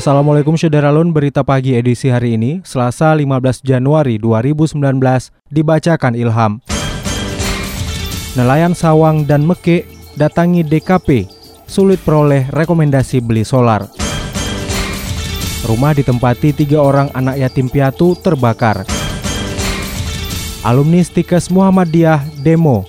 Assalamualaikum Syederalun, berita pagi edisi hari ini, Selasa 15 Januari 2019, dibacakan Ilham. Nelayan Sawang dan Meke datangi DKP, sulit peroleh rekomendasi beli solar. Rumah ditempati tiga orang anak yatim piatu terbakar. Alumni Stikes Muhammadiyah demo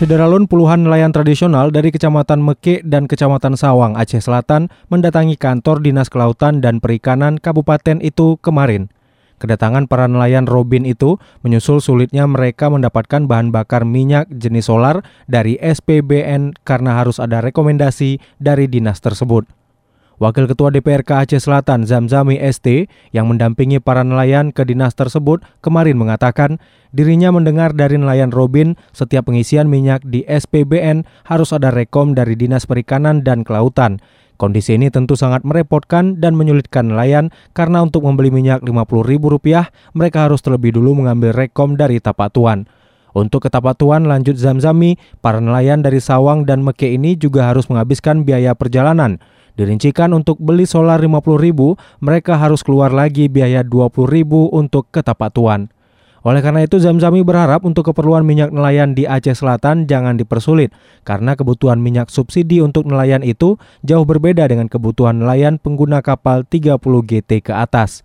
Sederalun puluhan nelayan tradisional dari Kecamatan Meke dan Kecamatan Sawang, Aceh Selatan mendatangi kantor Dinas Kelautan dan Perikanan Kabupaten itu kemarin. Kedatangan para nelayan Robin itu menyusul sulitnya mereka mendapatkan bahan bakar minyak jenis solar dari SPBN karena harus ada rekomendasi dari dinas tersebut. Wakil Ketua DPRK Aceh Selatan Zamzami ST yang mendampingi para nelayan ke dinas tersebut kemarin mengatakan dirinya mendengar dari nelayan Robin setiap pengisian minyak di SPBN harus ada rekom dari Dinas Perikanan dan Kelautan. Kondisi ini tentu sangat merepotkan dan menyulitkan nelayan karena untuk membeli minyak Rp50.000 mereka harus terlebih dulu mengambil rekom dari Tapatuan. Untuk ke Tapatuan lanjut Zamzami, para nelayan dari Sawang dan Meke ini juga harus menghabiskan biaya perjalanan. Dirincikan untuk beli solar 50.000, mereka harus keluar lagi biaya 20.000 untuk ke Tapatuan. Oleh karena itu Zamzami berharap untuk keperluan minyak nelayan di Aceh Selatan jangan dipersulit karena kebutuhan minyak subsidi untuk nelayan itu jauh berbeda dengan kebutuhan nelayan pengguna kapal 30 GT ke atas.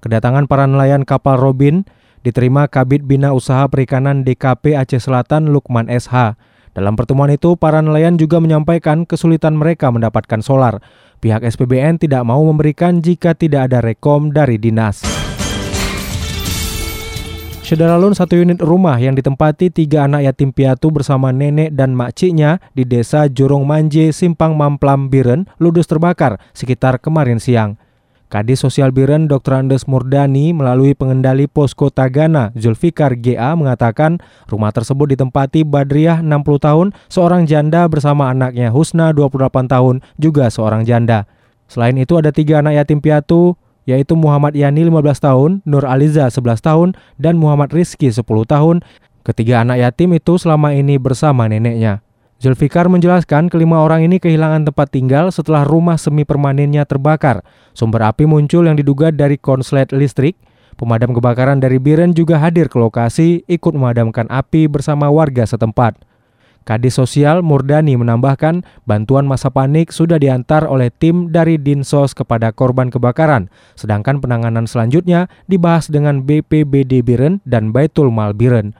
Kedatangan para nelayan kapal Robin diterima Kabit Bina Usaha Perikanan DKP Aceh Selatan Lukman SH. Dalam pertemuan itu, para nelayan juga menyampaikan kesulitan mereka mendapatkan solar. Pihak SPBN tidak mau memberikan jika tidak ada rekom dari dinas. Sederalun satu unit rumah yang ditempati tiga anak yatim piatu bersama nenek dan makciknya di desa Jurong Manje, Simpang Mamplam, Biren, ludes terbakar sekitar kemarin siang. Kadis Sosial Biren Dr. Andes Murdani melalui pengendali Posko Tagana Zulfikar GA mengatakan rumah tersebut ditempati Badriah 60 tahun, seorang janda bersama anaknya Husna 28 tahun, juga seorang janda. Selain itu ada tiga anak yatim piatu yaitu Muhammad Yani 15 tahun, Nur Aliza 11 tahun, dan Muhammad Rizki 10 tahun. Ketiga anak yatim itu selama ini bersama neneknya. Zulfikar menjelaskan kelima orang ini kehilangan tempat tinggal setelah rumah semi permanennya terbakar. Sumber api muncul yang diduga dari konslet listrik. Pemadam kebakaran dari Biren juga hadir ke lokasi ikut memadamkan api bersama warga setempat. Kadis Sosial Murdani menambahkan bantuan masa panik sudah diantar oleh tim dari Dinsos kepada korban kebakaran, sedangkan penanganan selanjutnya dibahas dengan BPBD Biren dan Baitul Mal Biren.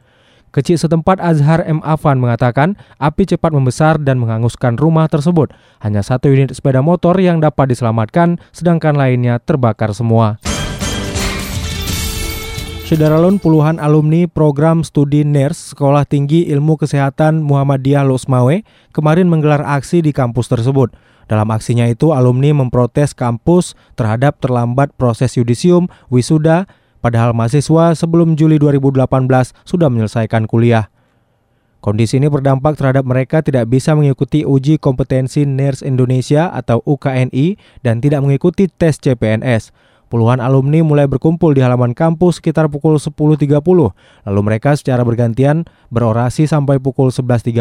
Kecil setempat Azhar M. Afan mengatakan api cepat membesar dan menghanguskan rumah tersebut. Hanya satu unit sepeda motor yang dapat diselamatkan, sedangkan lainnya terbakar semua. Sederalun puluhan alumni program studi NERS Sekolah Tinggi Ilmu Kesehatan Muhammadiyah Losmawe kemarin menggelar aksi di kampus tersebut. Dalam aksinya itu, alumni memprotes kampus terhadap terlambat proses yudisium, wisuda, padahal mahasiswa sebelum Juli 2018 sudah menyelesaikan kuliah. Kondisi ini berdampak terhadap mereka tidak bisa mengikuti uji kompetensi NERS Indonesia atau UKNI dan tidak mengikuti tes CPNS. Puluhan alumni mulai berkumpul di halaman kampus sekitar pukul 10.30, lalu mereka secara bergantian berorasi sampai pukul 11.30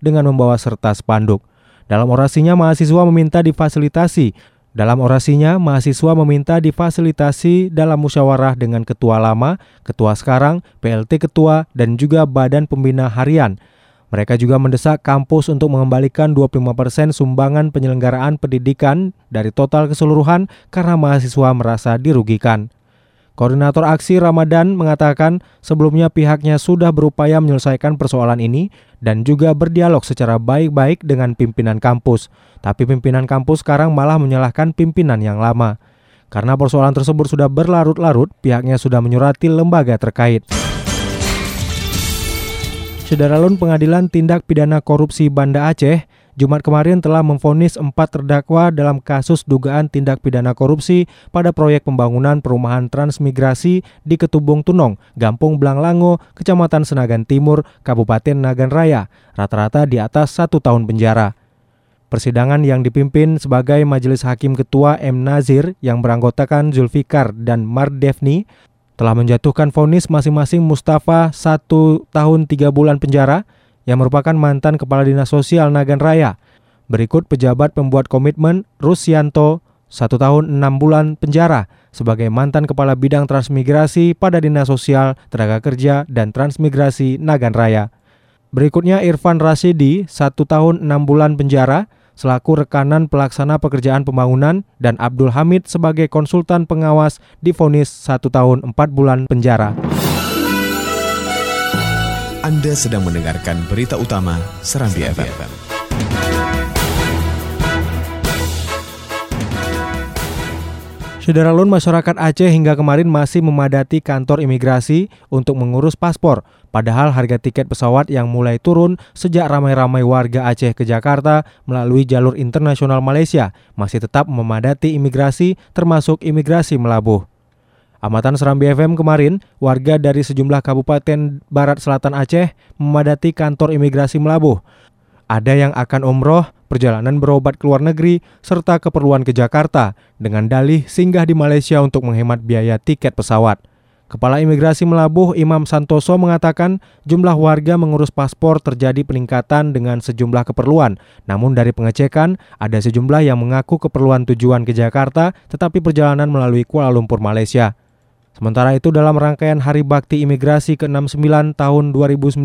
dengan membawa serta spanduk. Dalam orasinya, mahasiswa meminta difasilitasi dalam orasinya, mahasiswa meminta difasilitasi dalam musyawarah dengan ketua lama, ketua sekarang, PLT ketua, dan juga badan pembina harian. Mereka juga mendesak kampus untuk mengembalikan 25% sumbangan penyelenggaraan pendidikan dari total keseluruhan karena mahasiswa merasa dirugikan. Koordinator aksi Ramadan mengatakan sebelumnya pihaknya sudah berupaya menyelesaikan persoalan ini dan juga berdialog secara baik-baik dengan pimpinan kampus. Tapi pimpinan kampus sekarang malah menyalahkan pimpinan yang lama. Karena persoalan tersebut sudah berlarut-larut, pihaknya sudah menyurati lembaga terkait. Sederalun Pengadilan Tindak Pidana Korupsi Banda Aceh Jumat kemarin telah memfonis empat terdakwa dalam kasus dugaan tindak pidana korupsi pada proyek pembangunan perumahan transmigrasi di Ketubung Tunong, Gampung Blanglango, Kecamatan Senagan Timur, Kabupaten Nagan Raya, rata-rata di atas satu tahun penjara. Persidangan yang dipimpin sebagai Majelis Hakim Ketua M. Nazir yang beranggotakan Zulfikar dan Mardevni telah menjatuhkan vonis masing-masing Mustafa satu tahun tiga bulan penjara, yang merupakan mantan Kepala Dinas Sosial Nagan Raya. Berikut pejabat pembuat komitmen Rusianto satu tahun enam bulan penjara sebagai mantan Kepala Bidang Transmigrasi pada Dinas Sosial, Tenaga Kerja, dan Transmigrasi Nagan Raya. Berikutnya Irfan Rasidi, satu tahun enam bulan penjara, selaku rekanan pelaksana pekerjaan pembangunan, dan Abdul Hamid sebagai konsultan pengawas difonis satu tahun empat bulan penjara. Anda sedang mendengarkan berita utama Serambi, FM. FM. Saudara masyarakat Aceh hingga kemarin masih memadati kantor imigrasi untuk mengurus paspor. Padahal harga tiket pesawat yang mulai turun sejak ramai-ramai warga Aceh ke Jakarta melalui jalur internasional Malaysia masih tetap memadati imigrasi termasuk imigrasi Melabuh. Amatan Serambi FM kemarin, warga dari sejumlah kabupaten barat selatan Aceh memadati kantor imigrasi Melabuh. Ada yang akan umroh, perjalanan berobat ke luar negeri, serta keperluan ke Jakarta dengan dalih singgah di Malaysia untuk menghemat biaya tiket pesawat. Kepala Imigrasi Melabuh Imam Santoso mengatakan jumlah warga mengurus paspor terjadi peningkatan dengan sejumlah keperluan. Namun dari pengecekan, ada sejumlah yang mengaku keperluan tujuan ke Jakarta tetapi perjalanan melalui Kuala Lumpur, Malaysia. Sementara itu dalam rangkaian Hari Bakti Imigrasi ke-69 tahun 2019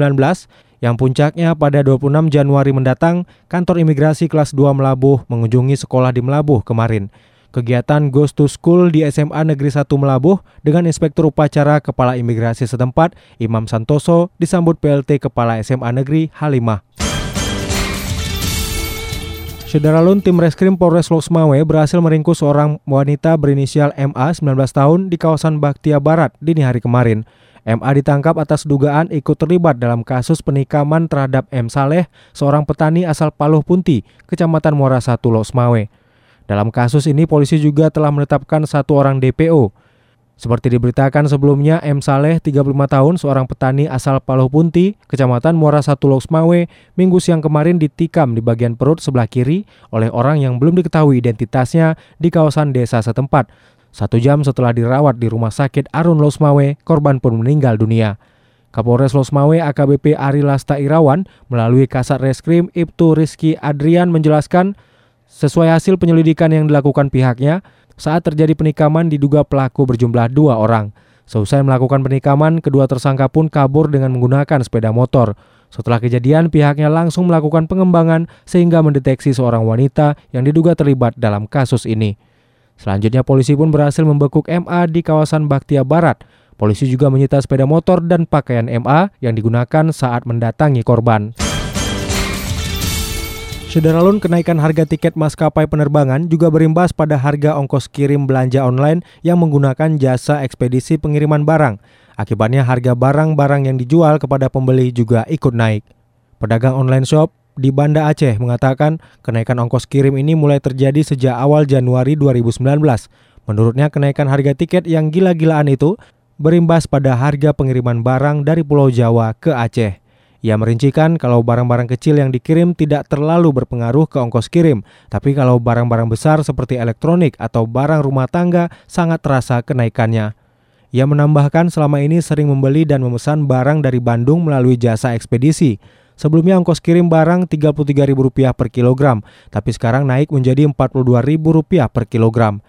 yang puncaknya pada 26 Januari mendatang, kantor imigrasi kelas 2 Melabuh mengunjungi sekolah di Melabuh kemarin. Kegiatan Ghost to School di SMA Negeri 1 Melabuh dengan Inspektur Upacara Kepala Imigrasi setempat, Imam Santoso, disambut PLT Kepala SMA Negeri Halimah. Saudara tim reskrim Polres Loksmawe berhasil meringkus seorang wanita berinisial MA 19 tahun di kawasan Baktia Barat dini hari kemarin. MA ditangkap atas dugaan ikut terlibat dalam kasus penikaman terhadap M. Saleh, seorang petani asal Paluh Punti, Kecamatan Muara Satu, Loksmawe. Dalam kasus ini, polisi juga telah menetapkan satu orang DPO. Seperti diberitakan sebelumnya, M. Saleh, 35 tahun, seorang petani asal Paloh Punti, Kecamatan Muara Satu Loksmawe, minggu siang kemarin ditikam di bagian perut sebelah kiri oleh orang yang belum diketahui identitasnya di kawasan desa setempat. Satu jam setelah dirawat di rumah sakit Arun Losmawe, korban pun meninggal dunia. Kapolres Losmawe AKBP Ari Lasta Irawan melalui Kasat Reskrim Ibtu Rizky Adrian menjelaskan, sesuai hasil penyelidikan yang dilakukan pihaknya, saat terjadi penikaman diduga pelaku berjumlah dua orang. Seusai melakukan penikaman, kedua tersangka pun kabur dengan menggunakan sepeda motor. Setelah kejadian, pihaknya langsung melakukan pengembangan sehingga mendeteksi seorang wanita yang diduga terlibat dalam kasus ini. Selanjutnya polisi pun berhasil membekuk MA di kawasan Baktia Barat. Polisi juga menyita sepeda motor dan pakaian MA yang digunakan saat mendatangi korban. Sederalun kenaikan harga tiket maskapai penerbangan juga berimbas pada harga ongkos kirim belanja online yang menggunakan jasa ekspedisi pengiriman barang. Akibatnya harga barang-barang yang dijual kepada pembeli juga ikut naik. Pedagang online shop di Banda Aceh mengatakan kenaikan ongkos kirim ini mulai terjadi sejak awal Januari 2019. Menurutnya kenaikan harga tiket yang gila-gilaan itu berimbas pada harga pengiriman barang dari Pulau Jawa ke Aceh. Ia merincikan kalau barang-barang kecil yang dikirim tidak terlalu berpengaruh ke ongkos kirim, tapi kalau barang-barang besar seperti elektronik atau barang rumah tangga sangat terasa kenaikannya. Ia menambahkan selama ini sering membeli dan memesan barang dari Bandung melalui jasa ekspedisi. Sebelumnya ongkos kirim barang Rp33.000 per kilogram, tapi sekarang naik menjadi Rp42.000 per kilogram.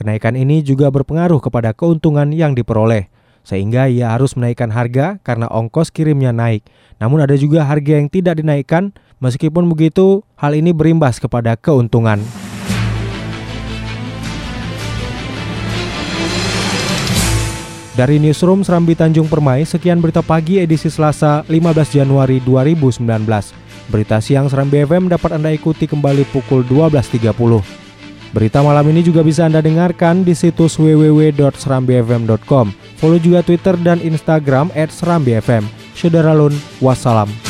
Kenaikan ini juga berpengaruh kepada keuntungan yang diperoleh. Sehingga ia harus menaikkan harga karena ongkos kirimnya naik. Namun ada juga harga yang tidak dinaikkan, meskipun begitu hal ini berimbas kepada keuntungan. Dari Newsroom Serambi Tanjung Permai, sekian berita pagi edisi Selasa 15 Januari 2019. Berita siang Serambi FM dapat Anda ikuti kembali pukul 12.30. Berita malam ini juga bisa Anda dengarkan di situs www.serambifm.com. Follow juga Twitter dan Instagram @serambifm. Syederalun, wassalam.